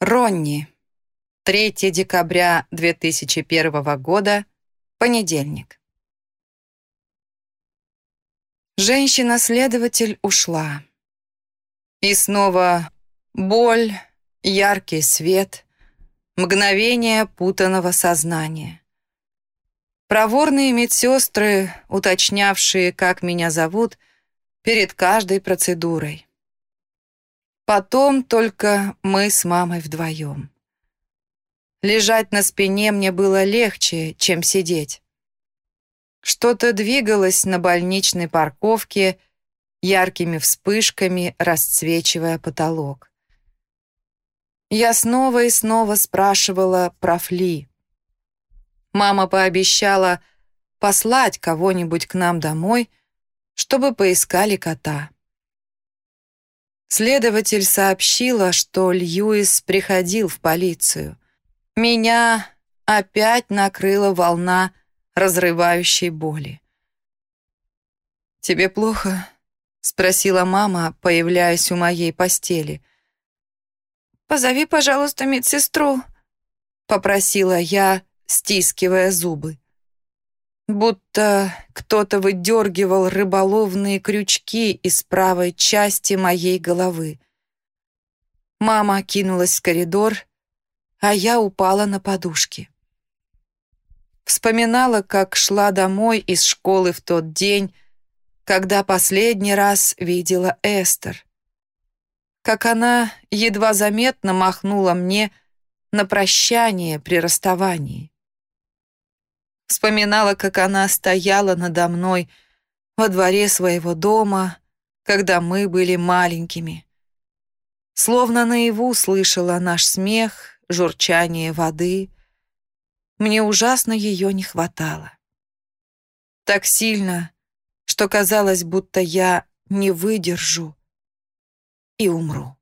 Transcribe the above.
Ронни. 3 декабря 2001 года. Понедельник. Женщина-следователь ушла. И снова боль, яркий свет, мгновение путанного сознания. Проворные медсестры, уточнявшие, как меня зовут, перед каждой процедурой. Потом только мы с мамой вдвоем. Лежать на спине мне было легче, чем сидеть. Что-то двигалось на больничной парковке, яркими вспышками расцвечивая потолок. Я снова и снова спрашивала про Фли. Мама пообещала послать кого-нибудь к нам домой, чтобы поискали кота. Следователь сообщила, что Льюис приходил в полицию. Меня опять накрыла волна разрывающей боли. «Тебе плохо?» — спросила мама, появляясь у моей постели. «Позови, пожалуйста, медсестру», — попросила я, стискивая зубы будто кто-то выдергивал рыболовные крючки из правой части моей головы. Мама кинулась в коридор, а я упала на подушки. Вспоминала, как шла домой из школы в тот день, когда последний раз видела Эстер. Как она едва заметно махнула мне на прощание при расставании. Вспоминала, как она стояла надо мной во дворе своего дома, когда мы были маленькими. Словно наяву слышала наш смех, журчание воды. Мне ужасно ее не хватало. Так сильно, что казалось, будто я не выдержу и умру.